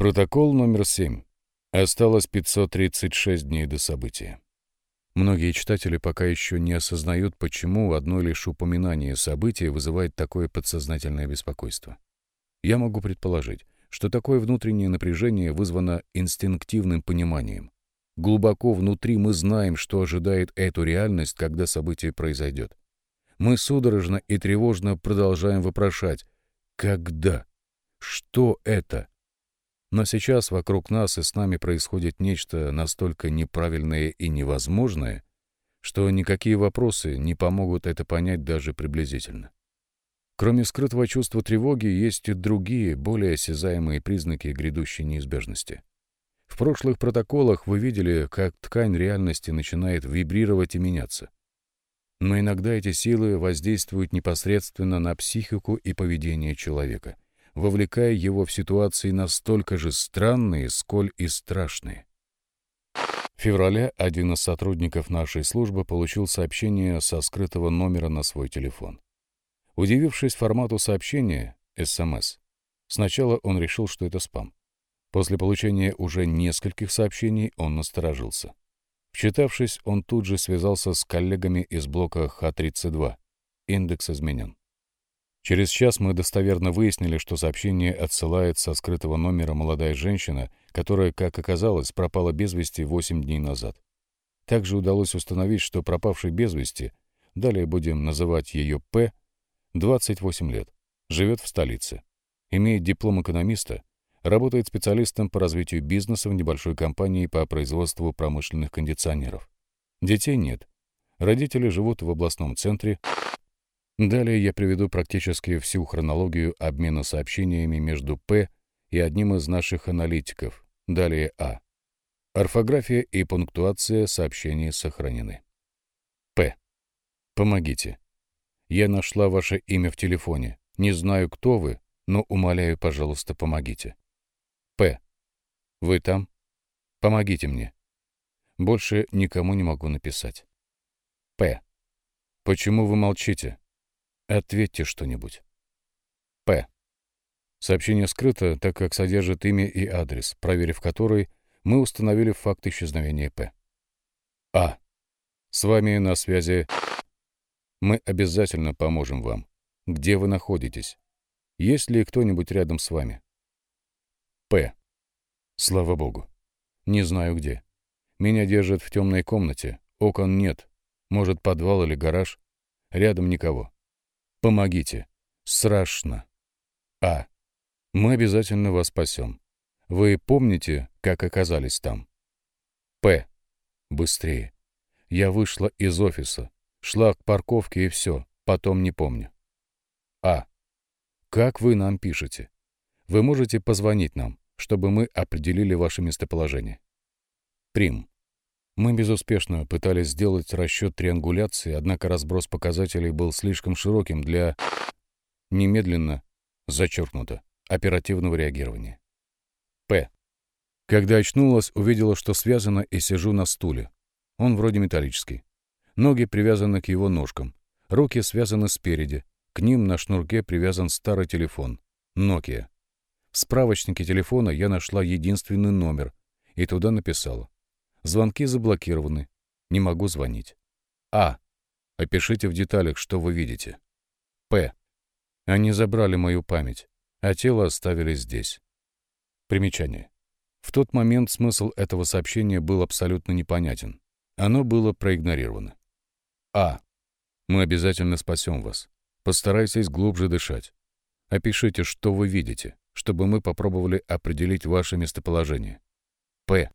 Протокол номер 7. Осталось 536 дней до события. Многие читатели пока еще не осознают, почему одно лишь упоминание события вызывает такое подсознательное беспокойство. Я могу предположить, что такое внутреннее напряжение вызвано инстинктивным пониманием. Глубоко внутри мы знаем, что ожидает эту реальность, когда событие произойдет. Мы судорожно и тревожно продолжаем вопрошать «Когда? Что это?» Но сейчас вокруг нас и с нами происходит нечто настолько неправильное и невозможное, что никакие вопросы не помогут это понять даже приблизительно. Кроме скрытого чувства тревоги, есть и другие, более осязаемые признаки грядущей неизбежности. В прошлых протоколах вы видели, как ткань реальности начинает вибрировать и меняться. Но иногда эти силы воздействуют непосредственно на психику и поведение человека — вовлекая его в ситуации настолько же странные, сколь и страшные. В феврале один из сотрудников нашей службы получил сообщение со скрытого номера на свой телефон. Удивившись формату сообщения, СМС, сначала он решил, что это спам. После получения уже нескольких сообщений он насторожился. Вчитавшись, он тут же связался с коллегами из блока Х-32. Индекс изменен. Через час мы достоверно выяснили, что сообщение отсылает со скрытого номера молодая женщина, которая, как оказалось, пропала без вести 8 дней назад. Также удалось установить, что пропавшей без вести, далее будем называть ее П, 28 лет, живет в столице, имеет диплом экономиста, работает специалистом по развитию бизнеса в небольшой компании по производству промышленных кондиционеров. Детей нет. Родители живут в областном центре, Далее я приведу практически всю хронологию обмена сообщениями между П и одним из наших аналитиков, далее А. Орфография и пунктуация сообщений сохранены. П. Помогите. Я нашла ваше имя в телефоне. Не знаю, кто вы, но умоляю, пожалуйста, помогите. П. Вы там? Помогите мне. Больше никому не могу написать. П. Почему вы молчите? Ответьте что-нибудь. П. Сообщение скрыто, так как содержит имя и адрес, проверив который, мы установили факт исчезновения П. А. С вами на связи. Мы обязательно поможем вам. Где вы находитесь? Есть ли кто-нибудь рядом с вами? П. Слава богу. Не знаю где. Меня держат в темной комнате. Окон нет. Может, подвал или гараж. Рядом никого. Помогите. Страшно. А. Мы обязательно вас спасем. Вы помните, как оказались там? П. Быстрее. Я вышла из офиса, шла к парковке и все, потом не помню. А. Как вы нам пишете? Вы можете позвонить нам, чтобы мы определили ваше местоположение. Прим. Мы безуспешно пытались сделать расчет триангуляции, однако разброс показателей был слишком широким для немедленно, зачеркнуто, оперативного реагирования. П. Когда очнулась, увидела, что связано и сижу на стуле. Он вроде металлический. Ноги привязаны к его ножкам. Руки связаны спереди. К ним на шнурке привязан старый телефон. Nokia. В справочнике телефона я нашла единственный номер и туда написала. Звонки заблокированы. Не могу звонить. А. Опишите в деталях, что вы видите. П. Они забрали мою память, а тело оставили здесь. Примечание. В тот момент смысл этого сообщения был абсолютно непонятен. Оно было проигнорировано. А. Мы обязательно спасем вас. Постарайтесь глубже дышать. Опишите, что вы видите, чтобы мы попробовали определить ваше местоположение. П.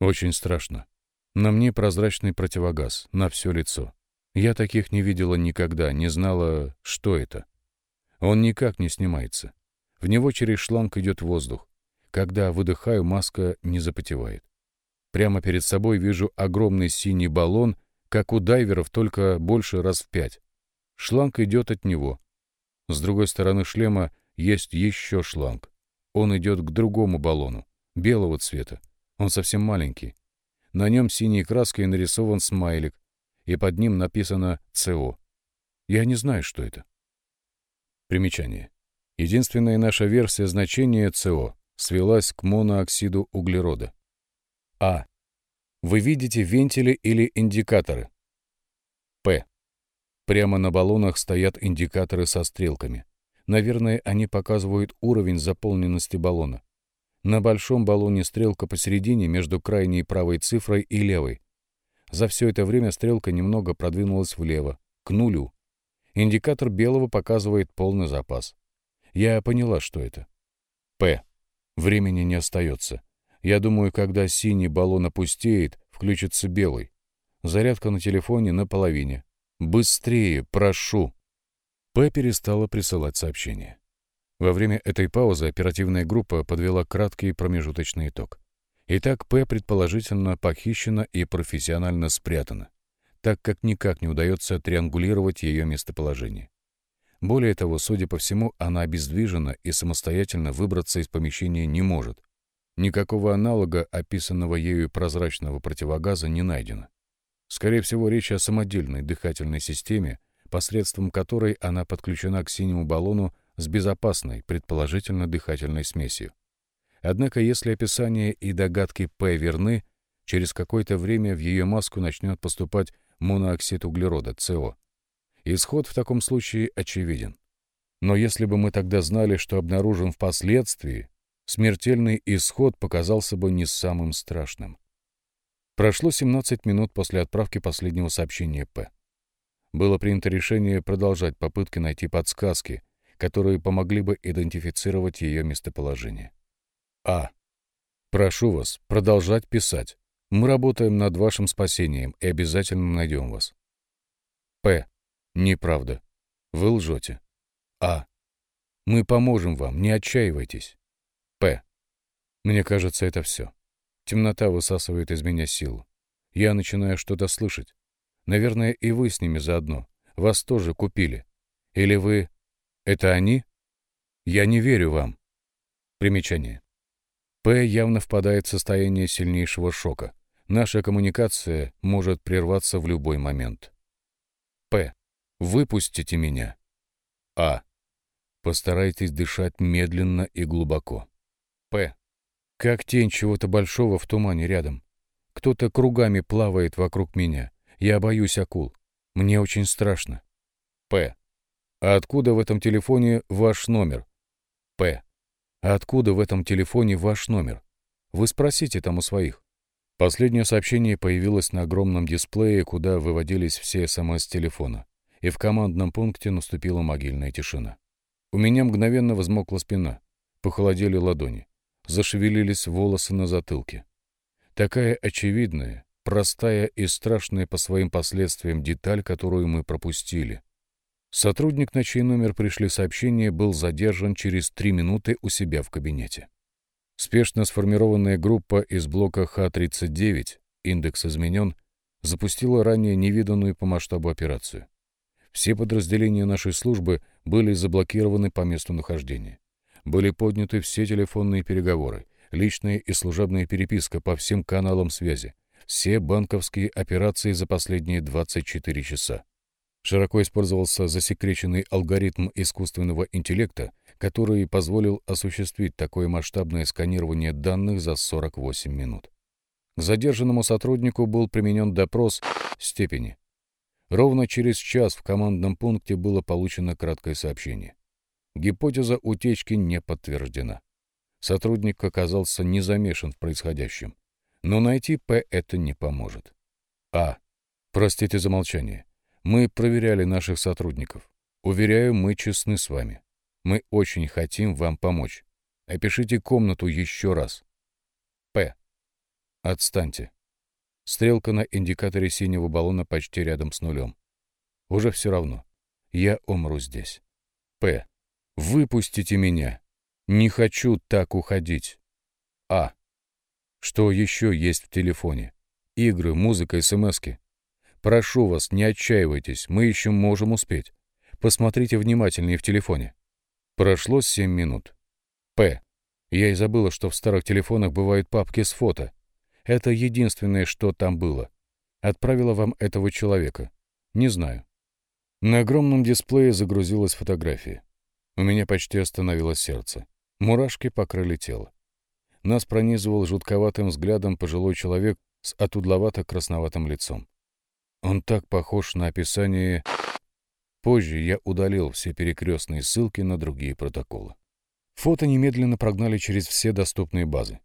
Очень страшно. На мне прозрачный противогаз, на все лицо. Я таких не видела никогда, не знала, что это. Он никак не снимается. В него через шланг идет воздух. Когда выдыхаю, маска не запотевает. Прямо перед собой вижу огромный синий баллон, как у дайверов, только больше раз в пять. Шланг идет от него. С другой стороны шлема есть еще шланг. Он идет к другому баллону, белого цвета. Он совсем маленький. На нем синей краской нарисован смайлик, и под ним написано «ЦО». Я не знаю, что это. Примечание. Единственная наша версия значения СО свелась к монооксиду углерода. А. Вы видите вентили или индикаторы. П. Прямо на баллонах стоят индикаторы со стрелками. Наверное, они показывают уровень заполненности баллона. На большом баллоне стрелка посередине между крайней правой цифрой и левой. За все это время стрелка немного продвинулась влево, к нулю. Индикатор белого показывает полный запас. Я поняла, что это. П. Времени не остается. Я думаю, когда синий баллон опустеет, включится белый. Зарядка на телефоне наполовине. Быстрее, прошу. П перестала присылать сообщения. Во время этой паузы оперативная группа подвела краткий промежуточный итог. Итак, П предположительно похищена и профессионально спрятана, так как никак не удается триангулировать ее местоположение. Более того, судя по всему, она обездвижена и самостоятельно выбраться из помещения не может. Никакого аналога описанного ею прозрачного противогаза не найдено. Скорее всего, речь о самодельной дыхательной системе, посредством которой она подключена к синему баллону с безопасной, предположительно дыхательной смесью. Однако, если описание и догадки П верны, через какое-то время в ее маску начнет поступать монооксид углерода, СО. Исход в таком случае очевиден. Но если бы мы тогда знали, что обнаружим впоследствии, смертельный исход показался бы не самым страшным. Прошло 17 минут после отправки последнего сообщения П. Было принято решение продолжать попытки найти подсказки, которые помогли бы идентифицировать ее местоположение. А. Прошу вас продолжать писать. Мы работаем над вашим спасением и обязательно найдем вас. П. Неправда. Вы лжете. А. Мы поможем вам, не отчаивайтесь. П. Мне кажется, это все. Темнота высасывает из меня силу. Я начинаю что-то слышать. Наверное, и вы с ними заодно. Вас тоже купили. Или вы это они? Я не верю вам. Примечание. П явно впадает в состояние сильнейшего шока. Наша коммуникация может прерваться в любой момент. П. Выпустите меня. А. Постарайтесь дышать медленно и глубоко. П. Как тень чего-то большого в тумане рядом. Кто-то кругами плавает вокруг меня. Я боюсь акул. Мне очень страшно. П. А откуда в этом телефоне ваш номер? П. А откуда в этом телефоне ваш номер? Вы спросите там у своих. Последнее сообщение появилось на огромном дисплее, куда выводились все СМС телефона, и в командном пункте наступила могильная тишина. У меня мгновенно возмокла спина, похолодели ладони, зашевелились волосы на затылке. Такая очевидная, простая и страшная по своим последствиям деталь, которую мы пропустили, Сотрудник, на чей номер пришли сообщения, был задержан через три минуты у себя в кабинете. Спешно сформированная группа из блока Х-39, индекс изменен, запустила ранее невиданную по масштабу операцию. Все подразделения нашей службы были заблокированы по месту нахождения. Были подняты все телефонные переговоры, личная и служебная переписка по всем каналам связи, все банковские операции за последние 24 часа. Широко использовался засекреченный алгоритм искусственного интеллекта, который позволил осуществить такое масштабное сканирование данных за 48 минут. К задержанному сотруднику был применен допрос степени. Ровно через час в командном пункте было получено краткое сообщение. Гипотеза утечки не подтверждена. Сотрудник оказался не замешан в происходящем. Но найти П это не поможет. А. Простите за молчание. Мы проверяли наших сотрудников. Уверяю, мы честны с вами. Мы очень хотим вам помочь. Опишите комнату еще раз. П. Отстаньте. Стрелка на индикаторе синего баллона почти рядом с нулем. Уже все равно. Я умру здесь. П. Выпустите меня. Не хочу так уходить. А. Что еще есть в телефоне? Игры, музыка, смски. Прошу вас, не отчаивайтесь, мы еще можем успеть. Посмотрите внимательнее в телефоне. Прошло 7 минут. П. Я и забыла, что в старых телефонах бывают папки с фото. Это единственное, что там было. Отправила вам этого человека. Не знаю. На огромном дисплее загрузилась фотография. У меня почти остановилось сердце. Мурашки покрыли тело. Нас пронизывал жутковатым взглядом пожилой человек с отудловато-красноватым лицом. Он так похож на описание... Позже я удалил все перекрестные ссылки на другие протоколы. Фото немедленно прогнали через все доступные базы.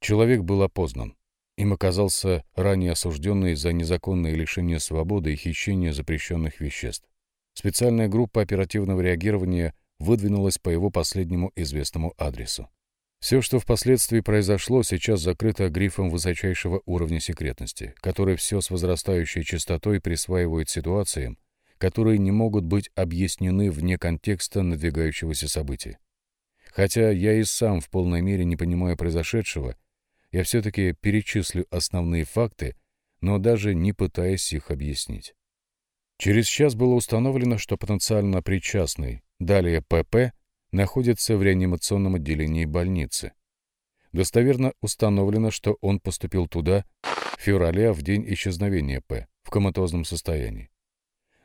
Человек был опознан. Им оказался ранее осужденный за незаконное лишение свободы и хищение запрещенных веществ. Специальная группа оперативного реагирования выдвинулась по его последнему известному адресу. Все, что впоследствии произошло, сейчас закрыто грифом высочайшего уровня секретности, который все с возрастающей частотой присваивает ситуациям, которые не могут быть объяснены вне контекста надвигающегося события. Хотя я и сам в полной мере не понимаю произошедшего, я все-таки перечислю основные факты, но даже не пытаясь их объяснить. Через час было установлено, что потенциально причастный, далее ПП, находится в реанимационном отделении больницы. Достоверно установлено, что он поступил туда в феврале а в день исчезновения П в коматозном состоянии.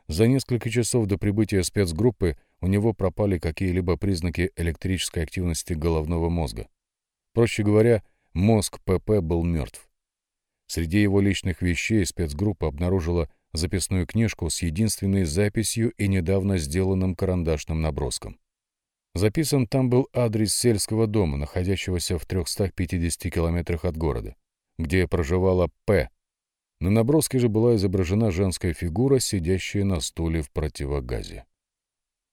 За несколько часов до прибытия спецгруппы у него пропали какие-либо признаки электрической активности головного мозга. Проще говоря, мозг ПП был мертв. Среди его личных вещей спецгруппа обнаружила записную книжку с единственной записью и недавно сделанным карандашным наброском. Записан там был адрес сельского дома, находящегося в 350 километрах от города, где проживала П. На наброске же была изображена женская фигура, сидящая на стуле в противогазе.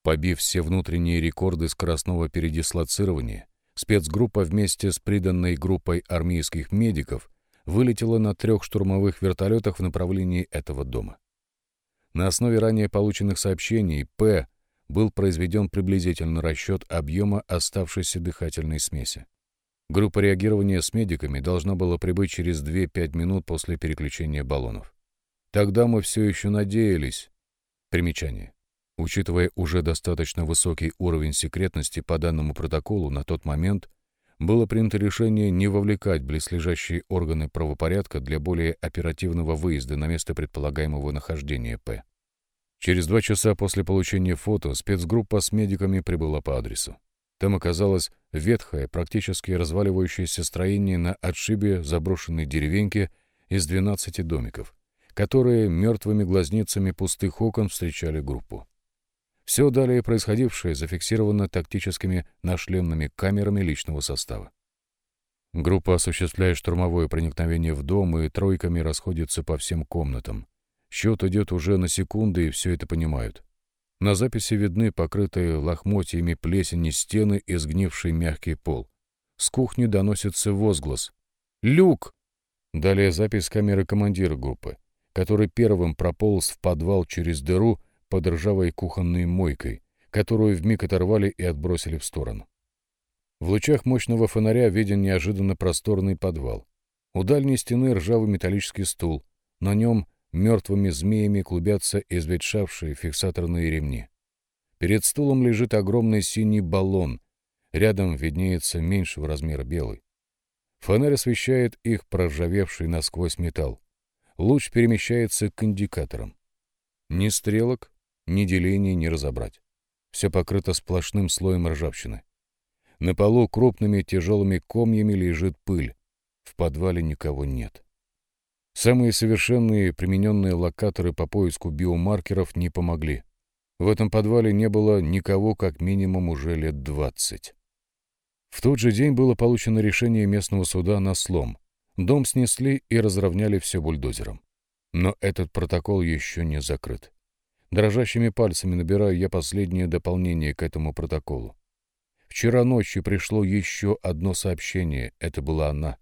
Побив все внутренние рекорды скоростного передислоцирования, спецгруппа вместе с приданной группой армейских медиков вылетела на трех штурмовых вертолетах в направлении этого дома. На основе ранее полученных сообщений П был произведен приблизительный расчет объема оставшейся дыхательной смеси. Группа реагирования с медиками должна была прибыть через 2-5 минут после переключения баллонов. Тогда мы все еще надеялись. Примечание. Учитывая уже достаточно высокий уровень секретности по данному протоколу на тот момент, было принято решение не вовлекать близлежащие органы правопорядка для более оперативного выезда на место предполагаемого нахождения П. Через два часа после получения фото спецгруппа с медиками прибыла по адресу. Там оказалось ветхое, практически разваливающееся строение на отшибе заброшенной деревеньки из 12 домиков, которые мертвыми глазницами пустых окон встречали группу. Все далее происходившее зафиксировано тактическими нашлемными камерами личного состава. Группа осуществляет штурмовое проникновение в дом и тройками расходится по всем комнатам, Счет идет уже на секунды, и все это понимают. На записи видны покрытые лохмотьями плесени стены и сгнивший мягкий пол. С кухни доносится возглас. «Люк!» Далее запись камеры командира группы, который первым прополз в подвал через дыру под ржавой кухонной мойкой, которую вмиг оторвали и отбросили в сторону. В лучах мощного фонаря виден неожиданно просторный подвал. У дальней стены ржавый металлический стул. На нем Мертвыми змеями клубятся изветшавшие фиксаторные ремни. Перед стулом лежит огромный синий баллон. Рядом виднеется меньшего размера белый. Фонарь освещает их проржавевший насквозь металл. Луч перемещается к индикаторам. Ни стрелок, ни деления не разобрать. Все покрыто сплошным слоем ржавчины. На полу крупными тяжелыми комьями лежит пыль. В подвале никого нет. Самые совершенные примененные локаторы по поиску биомаркеров не помогли. В этом подвале не было никого как минимум уже лет 20. В тот же день было получено решение местного суда на слом. Дом снесли и разровняли все бульдозером. Но этот протокол еще не закрыт. Дрожащими пальцами набираю я последнее дополнение к этому протоколу. Вчера ночью пришло еще одно сообщение. Это была она.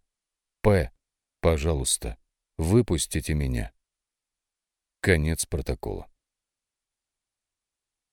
«П. Пожалуйста, Выпустите меня. Конец протокола.